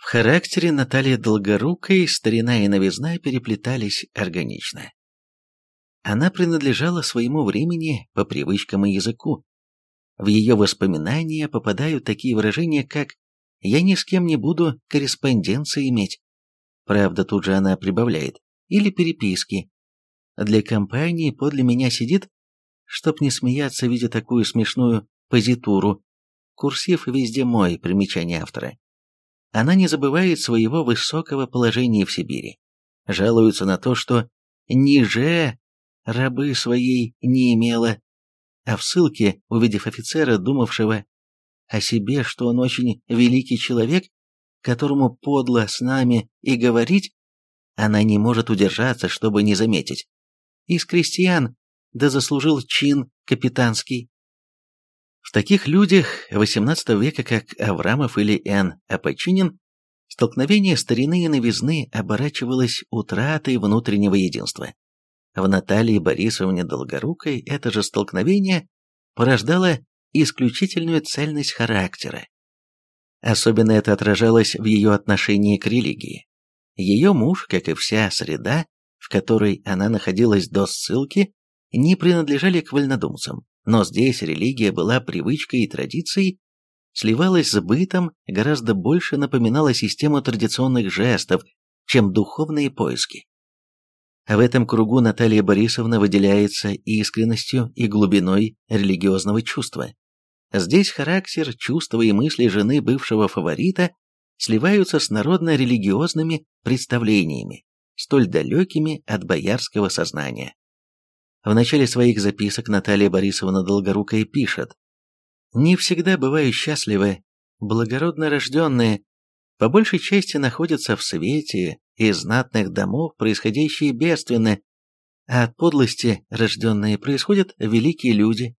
В характере Натальи Долгорукой старина и новизна переплетались органично. Она принадлежала своему времени по привычкам и языку. В ее воспоминания попадают такие выражения, как «я ни с кем не буду корреспонденции иметь». Правда, тут же она прибавляет. Или переписки. Для компании подле меня сидит, чтоб не смеяться, видя такую смешную позитуру. Курсив везде мой, примечание автора. Она не забывает своего высокого положения в Сибири. Жалуется на то, что ниже рабы своей не имела, а в ссылке, увидев офицера, думавшего о себе, что он очень великий человек, которому подло с нами и говорить, она не может удержаться, чтобы не заметить. Из крестьян, да заслужил чин капитанский. В таких людях XVIII века, как Аврамов или Н. Апочинин, столкновение старины и новизны оборачивалось утратой внутреннего единства. В Наталье Борисовне Долгорукой это же столкновение порождало исключительную цельность характера. Особенно это отражалось в ее отношении к религии. Ее муж, как и вся среда, в которой она находилась до ссылки, не принадлежали к вольнодумцам, но здесь религия была привычкой и традицией, сливалась с бытом, гораздо больше напоминала систему традиционных жестов, чем духовные поиски. В этом кругу Наталья Борисовна выделяется искренностью и глубиной религиозного чувства. Здесь характер, чувства и мысли жены бывшего фаворита сливаются с народно-религиозными представлениями, столь далекими от боярского сознания. В начале своих записок Наталья Борисовна Долгорукая пишет «Не всегда бываю счастливы, благородно рожденные, по большей части находятся в свете из знатных домов, происходящие бедственно, а от подлости рожденные происходят великие люди.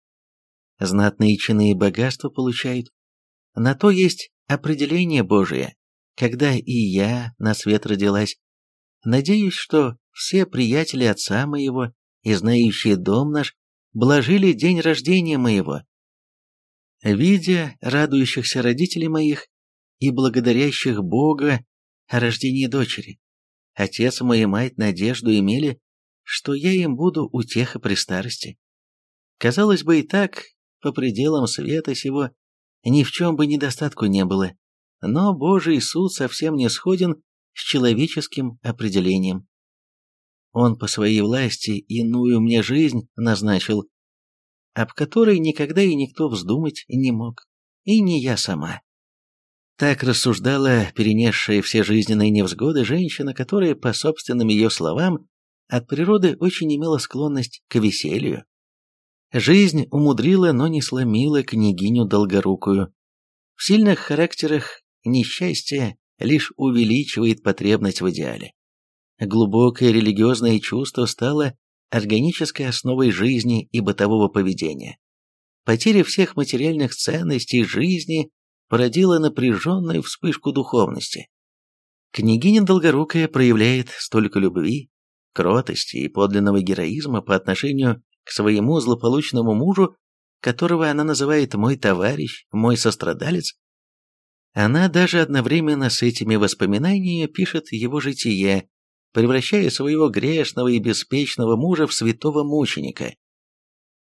Знатные чины и богатства получают. На то есть определение Божие, когда и я на свет родилась. Надеюсь, что все приятели отца моего и знающие дом наш блажили день рождения моего. Видя радующихся родителей моих и благодарящих Бога о рождении дочери, Отец мой и мать надежду имели, что я им буду утеха при старости. Казалось бы, и так, по пределам света сего, ни в чем бы недостатку не было, но Божий суд совсем не сходен с человеческим определением. Он по своей власти иную мне жизнь назначил, об которой никогда и никто вздумать не мог, и не я сама. Так рассуждала перенесшая все жизненные невзгоды женщина, которая, по собственным ее словам, от природы очень имела склонность к веселью. Жизнь умудрила, но не сломила княгиню Долгорукую. В сильных характерах несчастье лишь увеличивает потребность в идеале. Глубокое религиозное чувство стало органической основой жизни и бытового поведения. Потеря всех материальных ценностей жизни породила напряженную вспышку духовности. Княгиня Долгорукая проявляет столько любви, кротости и подлинного героизма по отношению к своему злополучному мужу, которого она называет «мой товарищ», «мой сострадалец». Она даже одновременно с этими воспоминаниями пишет его житие, превращая своего грешного и беспечного мужа в святого мученика,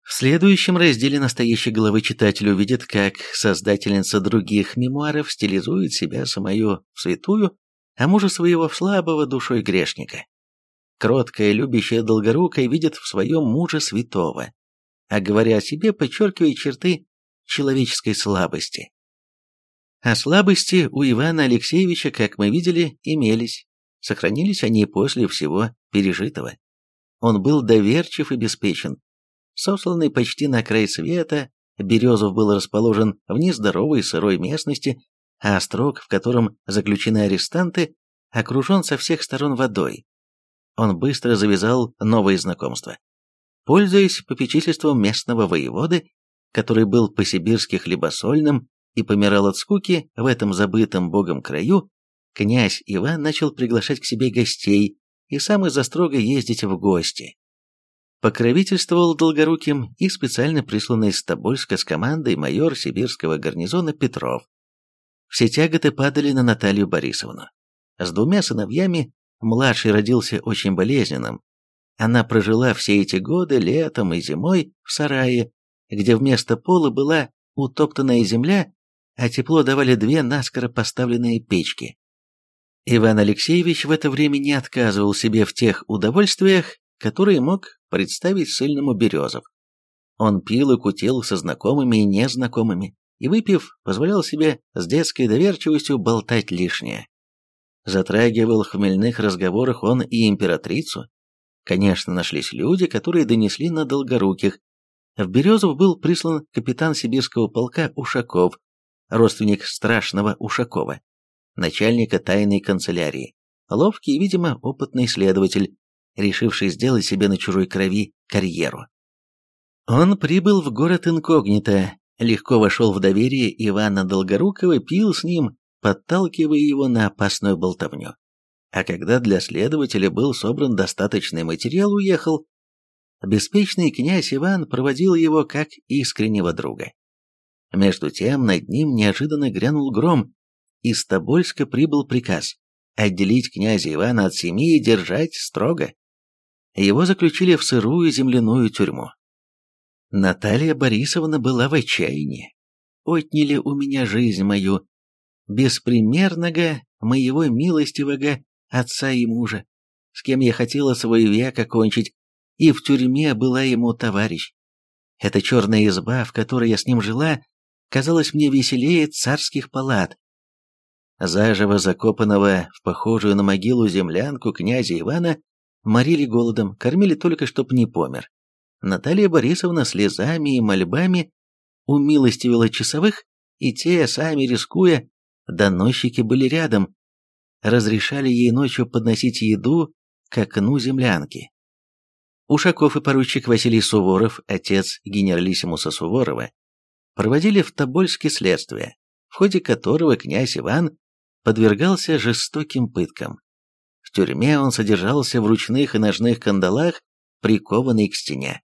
в следующем разделе настоящей главы читатель увидит, как создательница других мемуаров стилизует себя самую в святую, а мужа своего в слабого душой грешника. Кроткая, любящая долгорукая видит в своем муже святого, а говоря о себе, подчеркивает черты человеческой слабости. А слабости у Ивана Алексеевича, как мы видели, имелись. Сохранились они после всего пережитого. Он был доверчив и беспечен, Сосланный почти на край света, Березов был расположен в нездоровой сырой местности, а острог, в котором заключены арестанты, окружен со всех сторон водой. Он быстро завязал новые знакомства. Пользуясь попечительством местного воеводы, который был по-сибирски хлебосольным и помирал от скуки в этом забытом богом краю, князь Иван начал приглашать к себе гостей и сам из-за строго ездить в гости покровительствовал Долгоруким и специально присланный с Тобольска с командой майор сибирского гарнизона Петров. Все тяготы падали на Наталью Борисовну. С двумя сыновьями младший родился очень болезненным. Она прожила все эти годы летом и зимой в сарае, где вместо пола была утоптанная земля, а тепло давали две наскоро поставленные печки. Иван Алексеевич в это время не отказывал себе в тех удовольствиях, которые мог представить сильному Березов. Он пил и кутил со знакомыми и незнакомыми, и, выпив, позволял себе с детской доверчивостью болтать лишнее. Затрагивал в хмельных разговорах он и императрицу. Конечно, нашлись люди, которые донесли на Долгоруких. В Березов был прислан капитан сибирского полка Ушаков, родственник страшного Ушакова, начальника тайной канцелярии, ловкий и, видимо, опытный следователь, решивший сделать себе на чужой крови карьеру. Он прибыл в город инкогнито, легко вошел в доверие Ивана Долгорукова, пил с ним, подталкивая его на опасную болтовню. А когда для следователя был собран достаточный материал, уехал. Беспечный князь Иван проводил его как искреннего друга. Между тем над ним неожиданно грянул гром. Из Тобольска прибыл приказ отделить князя Ивана от семьи и держать строго. Его заключили в сырую земляную тюрьму. Наталья Борисовна была в отчаянии. Отняли у меня жизнь мою, беспримерного моего милостивого отца и мужа, с кем я хотела свой век окончить, и в тюрьме была ему товарищ. Эта черная изба, в которой я с ним жила, казалась мне веселее царских палат. Заживо закопанного в похожую на могилу землянку князя Ивана морили голодом, кормили только, чтоб не помер. Наталья Борисовна слезами и мольбами умилостивила часовых, и те, сами рискуя, доносчики были рядом, разрешали ей ночью подносить еду к окну землянки. Ушаков и поручик Василий Суворов, отец генералиссимуса Суворова, проводили в Тобольске следствие, в ходе которого князь Иван подвергался жестоким пыткам. В тюрьме он содержался в ручных и ножных кандалах, прикованный к стене.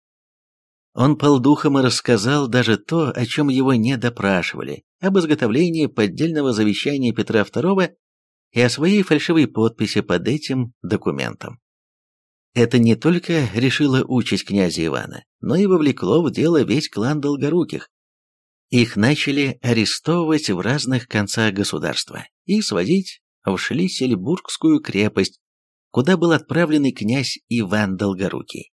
Он полдухом и рассказал даже то, о чем его не допрашивали, об изготовлении поддельного завещания Петра II и о своей фальшивой подписи под этим документом. Это не только решило участь князя Ивана, но и вовлекло в дело весь клан Долгоруких. Их начали арестовывать в разных концах государства и сводить в Шлиссельбургскую крепость, куда был отправлен князь Иван Долгорукий.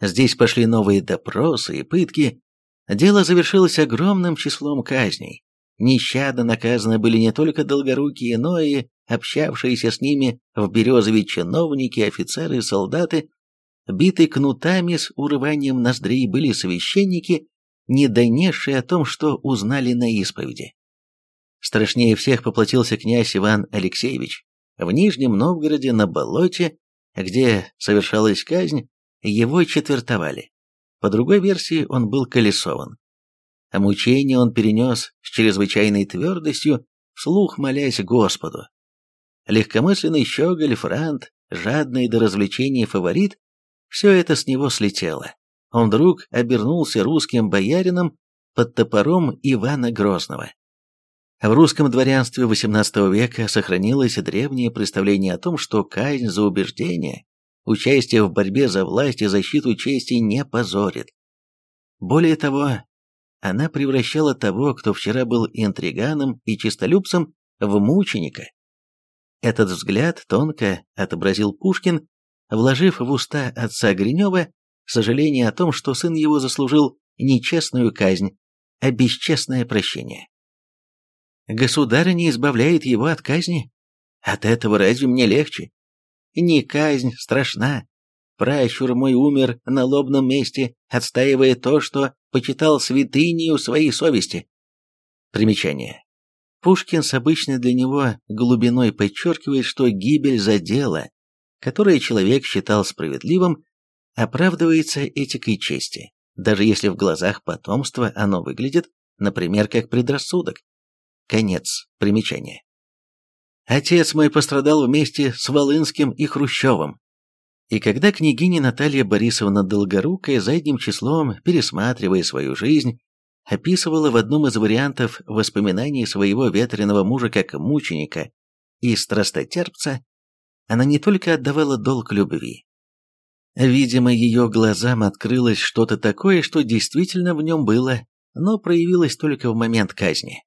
Здесь пошли новые допросы и пытки. Дело завершилось огромным числом казней. Нещадно наказаны были не только долгорукие, но и общавшиеся с ними в Березове чиновники, офицеры и солдаты. Биты кнутами с урыванием ноздрей были священники, не донесшие о том, что узнали на исповеди. Страшнее всех поплатился князь Иван Алексеевич. В Нижнем Новгороде на болоте, где совершалась казнь, его четвертовали. По другой версии, он был колесован. А мучение он перенес с чрезвычайной твердостью, вслух молясь Господу. Легкомысленный щеголь, франт, жадный до развлечений фаворит, все это с него слетело. Он вдруг обернулся русским боярином под топором Ивана Грозного. В русском дворянстве XVIII века сохранилось древнее представление о том, что казнь за убеждение Участие в борьбе за власть и защиту чести не позорит. Более того, она превращала того, кто вчера был интриганом и чистолюбцем, в мученика. Этот взгляд тонко отобразил Пушкин, вложив в уста отца Гринева сожаление о том, что сын его заслужил нечестную казнь, а бесчестное прощение. Государь не избавляет его от казни. От этого разве мне легче? Не казнь страшна. Пращур мой умер на лобном месте, отстаивая то, что почитал святынею своей совести. Примечание. Пушкин с обычной для него глубиной подчеркивает, что гибель за дело, которое человек считал справедливым, оправдывается этикой чести, даже если в глазах потомства оно выглядит, например, как предрассудок. Конец примечания. Отец мой пострадал вместе с Волынским и Хрущевым. И когда княгиня Наталья Борисовна Долгорукая задним числом, пересматривая свою жизнь, описывала в одном из вариантов воспоминаний своего ветреного мужа как мученика и страстотерпца, она не только отдавала долг любви. Видимо, ее глазам открылось что-то такое, что действительно в нем было, но проявилось только в момент казни.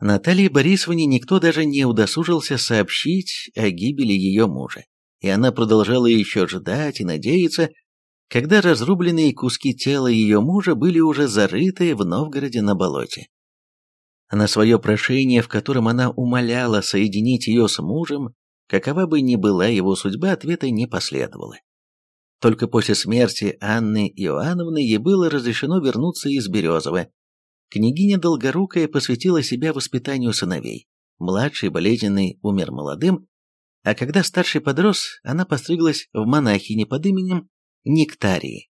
Наталье Борисовне никто даже не удосужился сообщить о гибели ее мужа, и она продолжала еще ждать и надеяться, когда разрубленные куски тела ее мужа были уже зарыты в Новгороде на болоте. На свое прошение, в котором она умоляла соединить ее с мужем, какова бы ни была его судьба, ответа не последовало. Только после смерти Анны Иоанновны ей было разрешено вернуться из Березова. Княгиня Долгорукая посвятила себя воспитанию сыновей. Младший болезненный умер молодым, а когда старший подрос, она постриглась в монахине под именем Нектарии.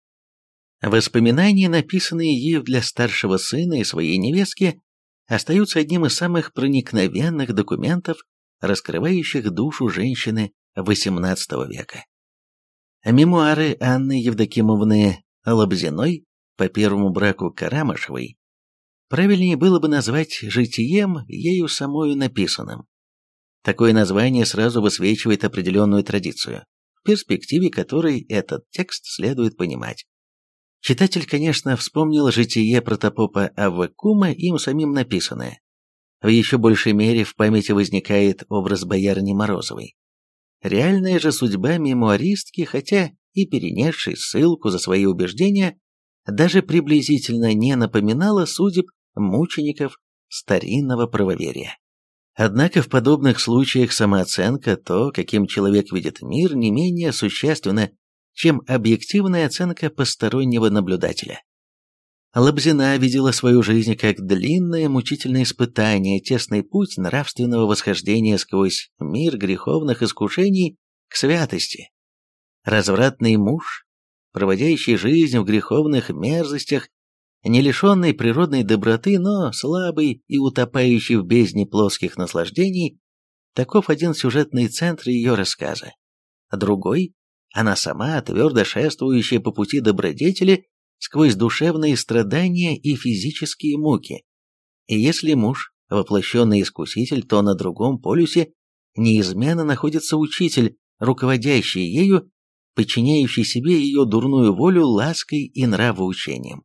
Воспоминания, написанные ею для старшего сына и своей невестки, остаются одним из самых проникновенных документов, раскрывающих душу женщины XVIII века. Мемуары Анны Евдокимовны Лобзиной по первому браку Карамышевой правильнее было бы назвать житием, ею самою написанным. Такое название сразу высвечивает определенную традицию перспективе которой этот текст следует понимать. Читатель, конечно, вспомнил житие протопопа Аввакума, им самим написанное. В еще большей мере в памяти возникает образ боярни Морозовой. Реальная же судьба мемуаристки, хотя и перенесшей ссылку за свои убеждения, даже приблизительно не напоминала судеб мучеников старинного правоверия. Однако в подобных случаях самооценка, то, каким человек видит мир, не менее существенна, чем объективная оценка постороннего наблюдателя. Лобзина видела свою жизнь как длинное мучительное испытание, тесный путь нравственного восхождения сквозь мир греховных искушений к святости. Развратный муж, проводящий жизнь в греховных мерзостях, не лишенный природной доброты, но слабый и утопающий в бездне плоских наслаждений, таков один сюжетный центр ее рассказа. Другой – она сама, твердо шествующая по пути добродетели сквозь душевные страдания и физические муки. И если муж – воплощенный искуситель, то на другом полюсе неизменно находится учитель, руководящий ею, подчиняющий себе ее дурную волю лаской и нравоучением.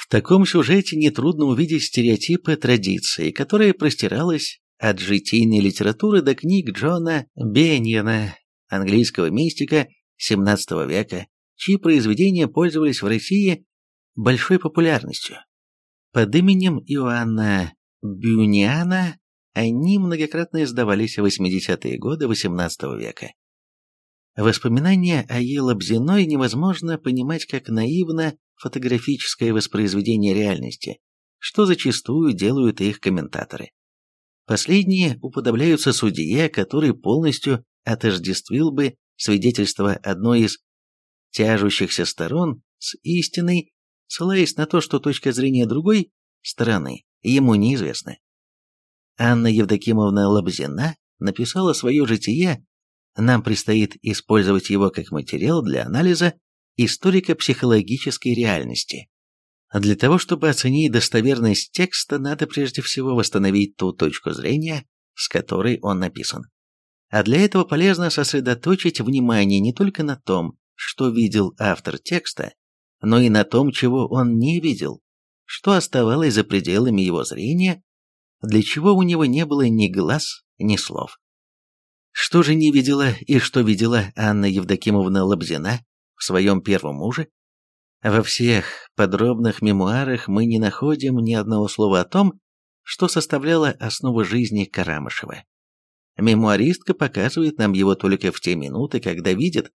В таком сюжете нетрудно увидеть стереотипы традиции, которая простиралась от житийной литературы до книг Джона Беньена, английского мистика XVII века, чьи произведения пользовались в России большой популярностью. Под именем Иоанна Бюниана они многократно издавались в 80-е годы XVIII века. Воспоминания о Елабзиной невозможно понимать как наивно фотографическое воспроизведение реальности, что зачастую делают их комментаторы. Последние уподобляются судье, который полностью отождествил бы свидетельство одной из тяжущихся сторон с истиной, ссылаясь на то, что точка зрения другой стороны ему неизвестна. Анна Евдокимовна Лобзина написала свое житие, нам предстоит использовать его как материал для анализа историко-психологической реальности. Для того, чтобы оценить достоверность текста, надо прежде всего восстановить ту точку зрения, с которой он написан. А для этого полезно сосредоточить внимание не только на том, что видел автор текста, но и на том, чего он не видел, что оставалось за пределами его зрения, для чего у него не было ни глаз, ни слов. Что же не видела и что видела Анна Евдокимовна Лобзина, в своем первом муже, во всех подробных мемуарах мы не находим ни одного слова о том, что составляло основу жизни Карамышева. Мемуаристка показывает нам его только в те минуты, когда видит,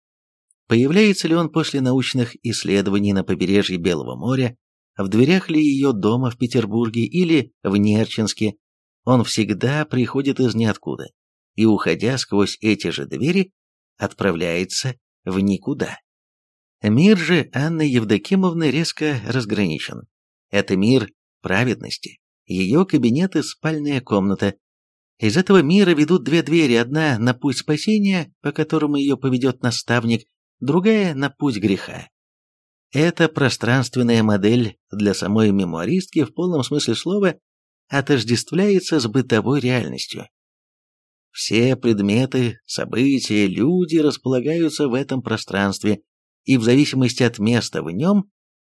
появляется ли он после научных исследований на побережье Белого моря, в дверях ли ее дома в Петербурге или в Нерчинске, он всегда приходит из ниоткуда и, уходя сквозь эти же двери, отправляется в никуда. Мир же Анны Евдокимовны резко разграничен. Это мир праведности. Ее кабинет и спальная комната. Из этого мира ведут две двери, одна на путь спасения, по которому ее поведет наставник, другая на путь греха. Эта пространственная модель для самой мемуаристки в полном смысле слова отождествляется с бытовой реальностью. Все предметы, события, люди располагаются в этом пространстве, и в зависимости от места в нем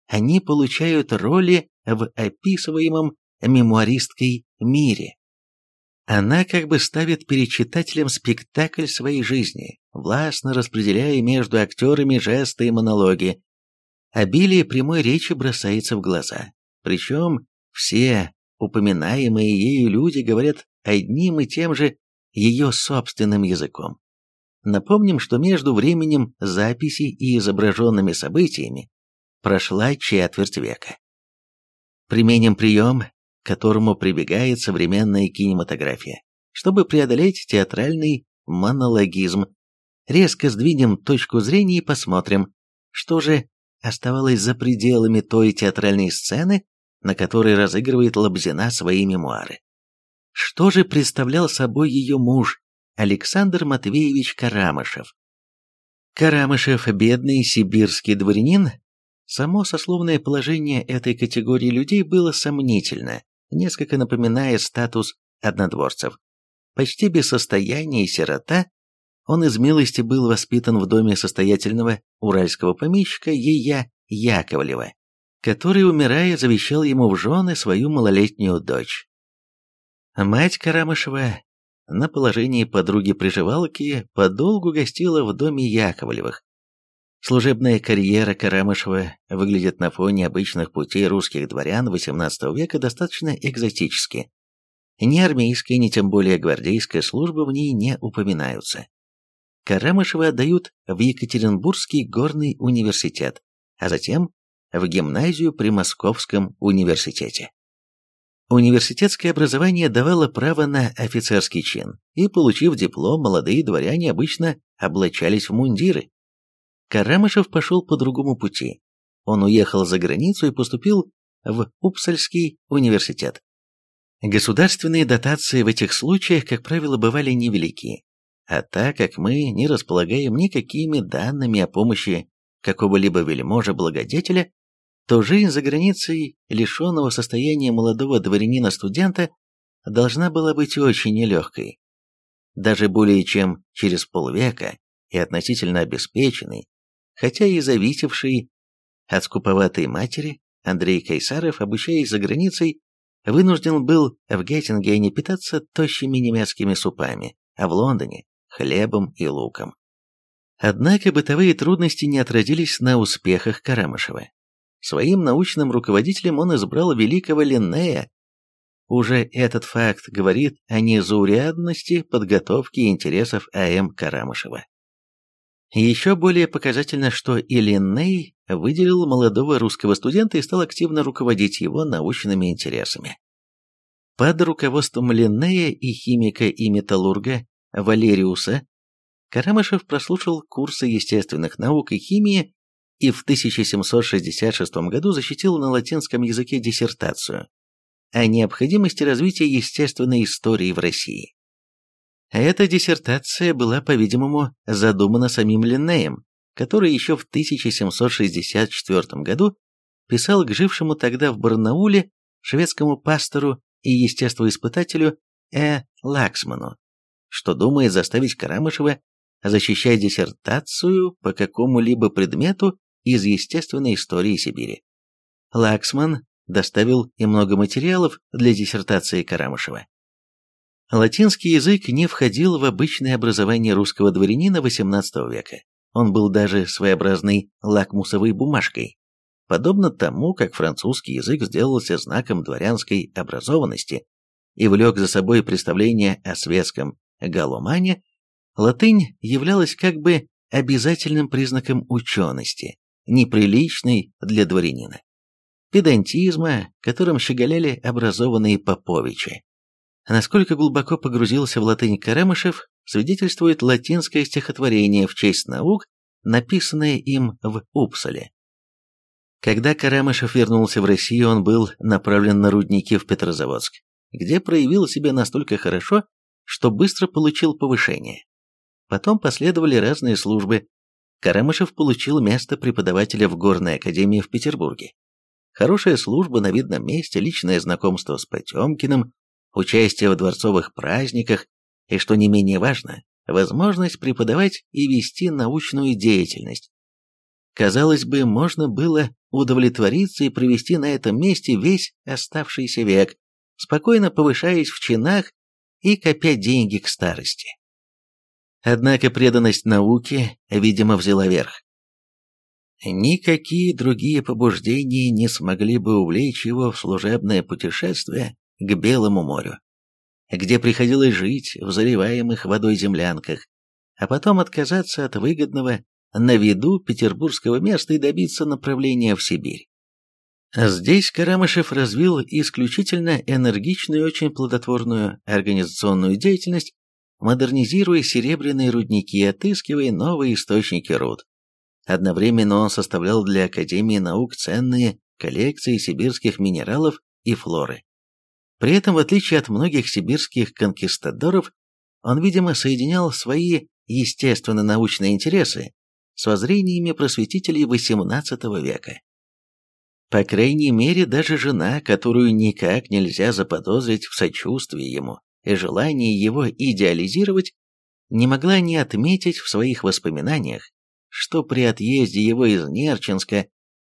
они получают роли в описываемом мемуаристской мире. Она как бы ставит перед читателем спектакль своей жизни, властно распределяя между актерами жесты и монологи. Обилие прямой речи бросается в глаза. Причем все упоминаемые ею люди говорят одним и тем же ее собственным языком. Напомним, что между временем записи и изображенными событиями прошла четверть века. Применим прием, к которому прибегает современная кинематография, чтобы преодолеть театральный монологизм. Резко сдвинем точку зрения и посмотрим, что же оставалось за пределами той театральной сцены, на которой разыгрывает Лобзина свои мемуары. Что же представлял собой ее муж, Александр Матвеевич Карамышев? Карамышев, бедный сибирский дворянин, само сословное положение этой категории людей было сомнительно, несколько напоминая статус однодворцев. Почти без состояния и сирота, он из милости был воспитан в доме состоятельного уральского помещика Ея Яковлева, который, умирая, завещал ему в жены свою малолетнюю дочь. Мать Карамышева на положении подруги-приживалки подолгу гостила в доме Яковлевых. Служебная карьера Карамышева выглядит на фоне обычных путей русских дворян XVIII века достаточно экзотически. Ни армейская, ни тем более гвардейская служба в ней не упоминаются. Карамышева отдают в Екатеринбургский горный университет, а затем в гимназию при Московском университете. Университетское образование давало право на офицерский чин, и, получив диплом, молодые дворяне обычно облачались в мундиры. Карамышев пошел по другому пути. Он уехал за границу и поступил в Упсальский университет. Государственные дотации в этих случаях, как правило, бывали невелики, а так как мы не располагаем никакими данными о помощи какого-либо вельможа-благодетеля, то жизнь за границей лишенного состояния молодого дворянина-студента должна была быть очень нелегкой. Даже более чем через полвека и относительно обеспеченный, хотя и зависевший от скуповатой матери, Андрей Кайсаров, обучаясь за границей, вынужден был в Геттингене питаться тощими немецкими супами, а в Лондоне – хлебом и луком. Однако бытовые трудности не отразились на успехах Карамышева. Своим научным руководителем он избрал великого Линнея. Уже этот факт говорит о незаурядности подготовки интересов А.М. Карамышева. Еще более показательно, что и Линней выделил молодого русского студента и стал активно руководить его научными интересами. Под руководством Линнея и химика и металлурга Валериуса Карамышев прослушал курсы естественных наук и химии и в 1766 году защитил на латинском языке диссертацию о необходимости развития естественной истории в России. Эта диссертация была, по-видимому, задумана самим Линнеем, который еще в 1764 году писал к жившему тогда в Барнауле шведскому пастору и естествоиспытателю Э. Лаксману, что думает заставить Карамышева защищать диссертацию по какому-либо предмету из естественной истории Сибири. Лаксман доставил и много материалов для диссертации Карамышева. Латинский язык не входил в обычное образование русского дворянина XVIII века. Он был даже своеобразной лакмусовой бумажкой. Подобно тому, как французский язык сделался знаком дворянской образованности и влек за собой представление о светском галомане, латынь являлась как бы обязательным признаком учености, неприличной для дворянина. Педантизма, которым щеголяли образованные поповичи. Насколько глубоко погрузился в латынь Карамышев, свидетельствует латинское стихотворение в честь наук, написанное им в Упсале. Когда Карамышев вернулся в Россию, он был направлен на рудники в Петрозаводск, где проявил себя настолько хорошо, что быстро получил повышение. Потом последовали разные службы, Карамышев получил место преподавателя в Горной академии в Петербурге. Хорошая служба на видном месте, личное знакомство с Потемкиным, участие в дворцовых праздниках и, что не менее важно, возможность преподавать и вести научную деятельность. Казалось бы, можно было удовлетвориться и провести на этом месте весь оставшийся век, спокойно повышаясь в чинах и копя деньги к старости. Однако преданность науке, видимо, взяла верх. Никакие другие побуждения не смогли бы увлечь его в служебное путешествие к Белому морю, где приходилось жить в заливаемых водой землянках, а потом отказаться от выгодного на виду петербургского места и добиться направления в Сибирь. Здесь Карамышев развил исключительно энергичную и очень плодотворную организационную деятельность, модернизируя серебряные рудники и отыскивая новые источники руд. Одновременно он составлял для Академии наук ценные коллекции сибирских минералов и флоры. При этом, в отличие от многих сибирских конкистадоров, он, видимо, соединял свои естественно-научные интересы с воззрениями просветителей XVIII века. По крайней мере, даже жена, которую никак нельзя заподозрить в сочувствии ему и желании его идеализировать, не могла не отметить в своих воспоминаниях, что при отъезде его из Нерчинска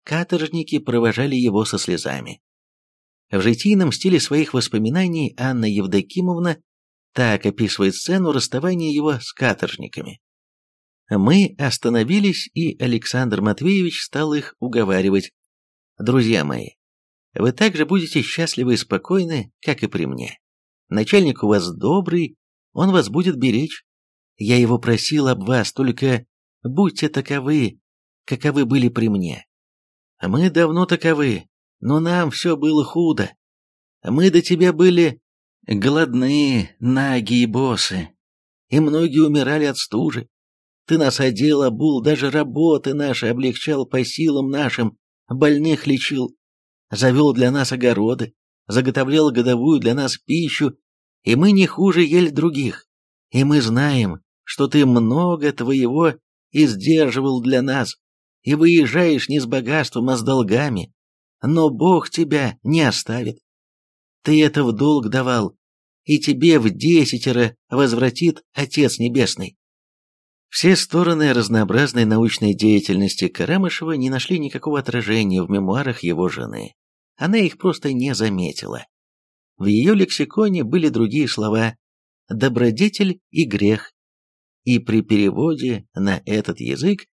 каторжники провожали его со слезами. В житийном стиле своих воспоминаний Анна Евдокимовна так описывает сцену расставания его с каторжниками. Мы остановились, и Александр Матвеевич стал их уговаривать, Друзья мои, вы также будете счастливы и спокойны, как и при мне. Начальник у вас добрый, он вас будет беречь. Я его просил об вас, только будьте таковы, каковы были при мне. Мы давно таковы, но нам все было худо. Мы до тебя были голодные, наги и босы, и многие умирали от стужи. Ты нас одел, обул, даже работы наши облегчал по силам нашим, больных лечил, завел для нас огороды, заготовлял годовую для нас пищу, и мы не хуже ели других. И мы знаем, что ты много твоего издерживал для нас, и выезжаешь не с богатством, а с долгами, но Бог тебя не оставит. Ты это в долг давал, и тебе в десятеро возвратит Отец Небесный. Все стороны разнообразной научной деятельности Карамышева не нашли никакого отражения в мемуарах его жены. Она их просто не заметила. В ее лексиконе были другие слова «добродетель» и «грех». И при переводе на этот язык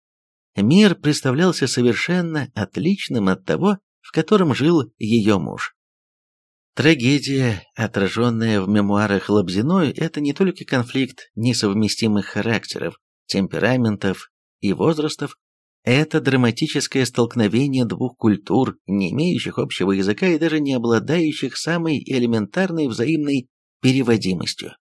мир представлялся совершенно отличным от того, в котором жил ее муж. Трагедия, отраженная в мемуарах Лобзиной, это не только конфликт несовместимых характеров, темпераментов и возрастов, это драматическое столкновение двух культур, не имеющих общего языка и даже не обладающих самой элементарной взаимной переводимостью.